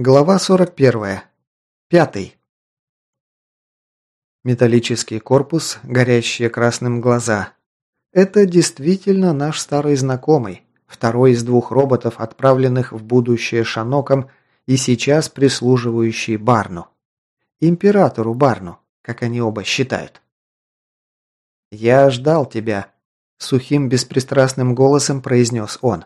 Глава 41. Пятый. Металлический корпус, горящие красным глаза. Это действительно наш старый знакомый, второй из двух роботов, отправленных в будущее Шаноком и сейчас прислуживающий Барну. Императору Барну, как они оба считают. «Я ждал тебя», – сухим беспристрастным голосом произнес он.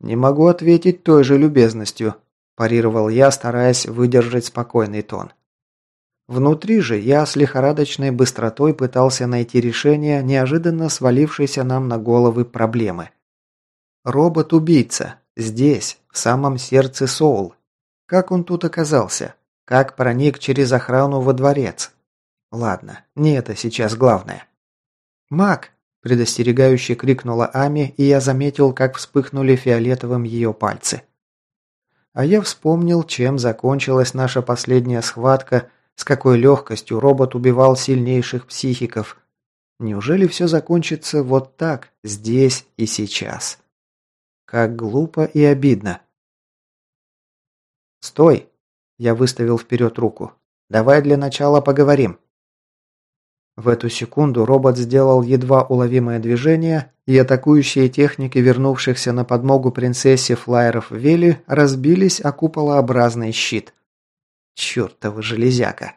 «Не могу ответить той же любезностью», парировал я, стараясь выдержать спокойный тон. Внутри же я с лихорадочной быстротой пытался найти решение неожиданно свалившейся нам на головы проблемы. Робот-убийца. Здесь, в самом сердце Соул. Как он тут оказался? Как проник через охрану во дворец? Ладно, не это сейчас главное. «Мак!» – предостерегающе крикнула Ами, и я заметил, как вспыхнули фиолетовым ее пальцы. А я вспомнил, чем закончилась наша последняя схватка, с какой легкостью робот убивал сильнейших психиков. Неужели все закончится вот так, здесь и сейчас? Как глупо и обидно. «Стой!» – я выставил вперед руку. «Давай для начала поговорим». В эту секунду робот сделал едва уловимое движение, и атакующие техники, вернувшихся на подмогу принцессе флайеров Вели, разбились о куполообразный щит. Чертова железяка.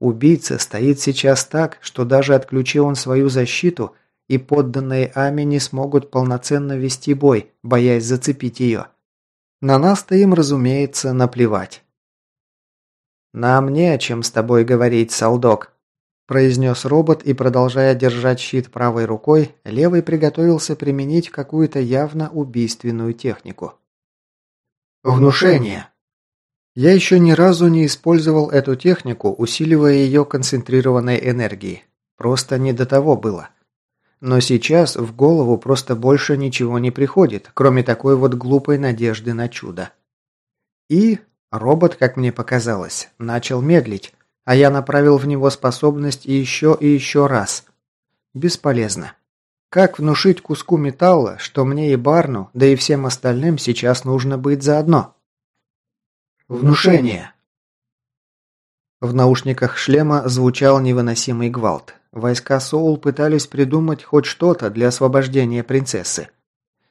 Убийца стоит сейчас так, что даже отключил он свою защиту, и подданные Ами не смогут полноценно вести бой, боясь зацепить ее. На нас-то им, разумеется, наплевать. «Нам не о чем с тобой говорить, солдок», произнес робот и, продолжая держать щит правой рукой, левый приготовился применить какую-то явно убийственную технику. Внушение. Я еще ни разу не использовал эту технику, усиливая ее концентрированной энергией. Просто не до того было. Но сейчас в голову просто больше ничего не приходит, кроме такой вот глупой надежды на чудо. И робот, как мне показалось, начал медлить, а я направил в него способность и еще и еще раз. Бесполезно. Как внушить куску металла, что мне и Барну, да и всем остальным сейчас нужно быть заодно? Внушение. В наушниках шлема звучал невыносимый гвалт. Войска Соул пытались придумать хоть что-то для освобождения принцессы.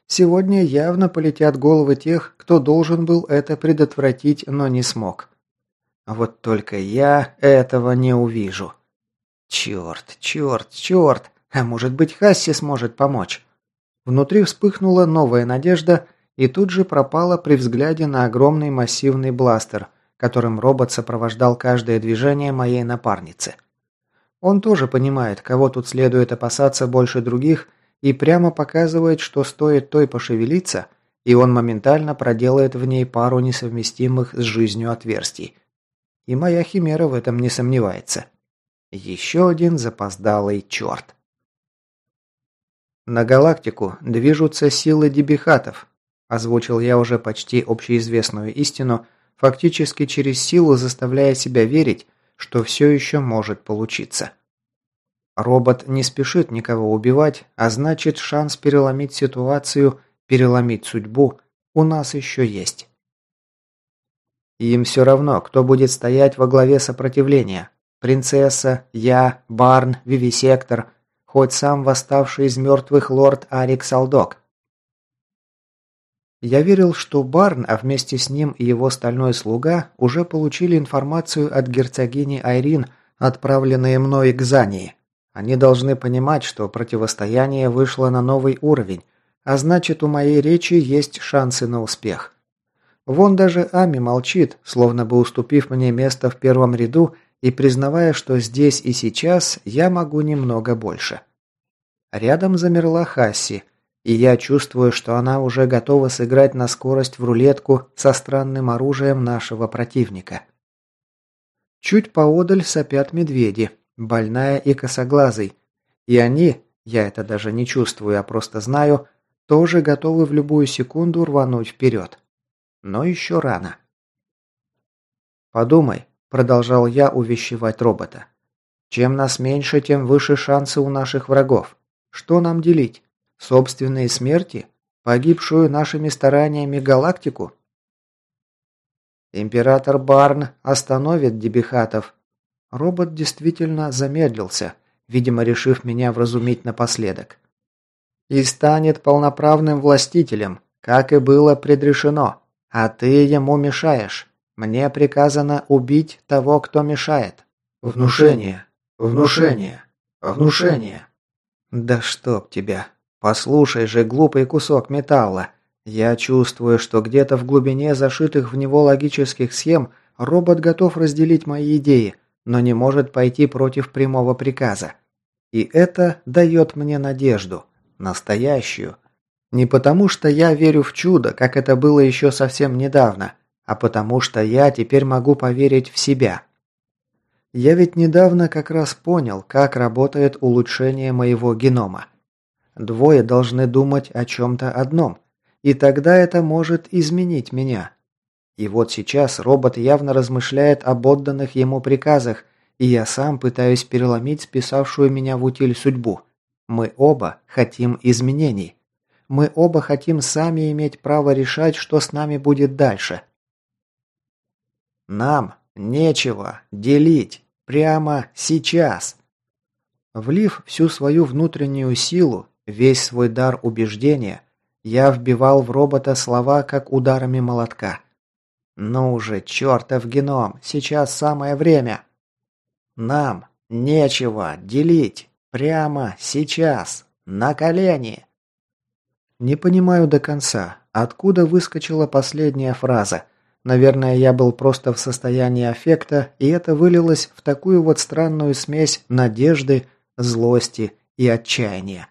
Сегодня явно полетят головы тех, кто должен был это предотвратить, но не смог. Вот только я этого не увижу. Черт, черт, черт. А может быть, Хасси сможет помочь? Внутри вспыхнула новая надежда и тут же пропала при взгляде на огромный массивный бластер, которым робот сопровождал каждое движение моей напарницы. Он тоже понимает, кого тут следует опасаться больше других, и прямо показывает, что стоит той пошевелиться, и он моментально проделает в ней пару несовместимых с жизнью отверстий. И моя химера в этом не сомневается. Еще один запоздалый черт. На галактику движутся силы дебихатов, озвучил я уже почти общеизвестную истину, фактически через силу заставляя себя верить, что все еще может получиться. Робот не спешит никого убивать, а значит шанс переломить ситуацию, переломить судьбу у нас еще есть. Им все равно, кто будет стоять во главе сопротивления. Принцесса, я, Барн, Вивисектор, хоть сам восставший из мертвых лорд Арик Салдок. Я верил, что Барн, а вместе с ним и его стальной слуга, уже получили информацию от герцогини Айрин, отправленные мной к Зании. Они должны понимать, что противостояние вышло на новый уровень, а значит, у моей речи есть шансы на успех. Вон даже Ами молчит, словно бы уступив мне место в первом ряду и признавая, что здесь и сейчас я могу немного больше. Рядом замерла Хасси, и я чувствую, что она уже готова сыграть на скорость в рулетку со странным оружием нашего противника. Чуть поодаль сопят медведи, больная и косоглазый, и они, я это даже не чувствую, а просто знаю, тоже готовы в любую секунду рвануть вперед. Но еще рано. «Подумай», – продолжал я увещевать робота. «Чем нас меньше, тем выше шансы у наших врагов. Что нам делить? Собственные смерти? Погибшую нашими стараниями галактику?» Император Барн остановит дебихатов. Робот действительно замедлился, видимо, решив меня вразумить напоследок. И станет полноправным властителем, как и было предрешено. А ты ему мешаешь. Мне приказано убить того, кто мешает. Внушение. Внушение. Внушение. Да чтоб тебя. Послушай же, глупый кусок металла. Я чувствую, что где-то в глубине зашитых в него логических схем робот готов разделить мои идеи, но не может пойти против прямого приказа. И это дает мне надежду. Настоящую. Не потому, что я верю в чудо, как это было еще совсем недавно, а потому что я теперь могу поверить в себя. Я ведь недавно как раз понял, как работает улучшение моего генома. Двое должны думать о чем-то одном, и тогда это может изменить меня. И вот сейчас робот явно размышляет об отданных ему приказах, и я сам пытаюсь переломить списавшую меня в утиль судьбу. Мы оба хотим изменений. Мы оба хотим сами иметь право решать, что с нами будет дальше. Нам нечего делить прямо сейчас. Влив всю свою внутреннюю силу, весь свой дар убеждения, я вбивал в робота слова, как ударами молотка. «Ну уже, чертов геном, сейчас самое время!» «Нам нечего делить!» Прямо сейчас. На колени. Не понимаю до конца, откуда выскочила последняя фраза. Наверное, я был просто в состоянии аффекта, и это вылилось в такую вот странную смесь надежды, злости и отчаяния.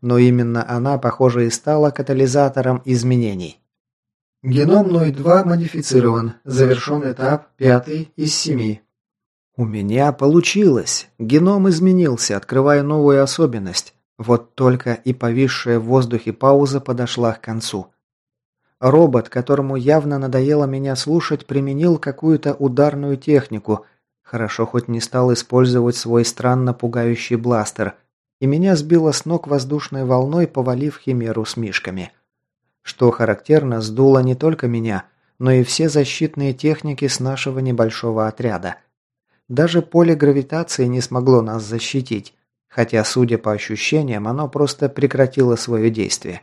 Но именно она, похоже, и стала катализатором изменений. Геном 02 модифицирован. Завершен этап пятый из семи. У меня получилось. Геном изменился, открывая новую особенность. Вот только и повисшая в воздухе пауза подошла к концу. Робот, которому явно надоело меня слушать, применил какую-то ударную технику. Хорошо хоть не стал использовать свой странно пугающий бластер. И меня сбило с ног воздушной волной, повалив химеру с мишками. Что характерно, сдуло не только меня, но и все защитные техники с нашего небольшого отряда. Даже поле гравитации не смогло нас защитить, хотя, судя по ощущениям, оно просто прекратило свое действие.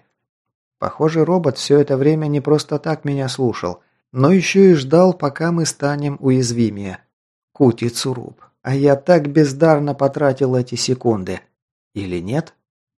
Похоже, робот все это время не просто так меня слушал, но еще и ждал, пока мы станем уязвимее. Кути Цуруб. А я так бездарно потратил эти секунды. Или нет?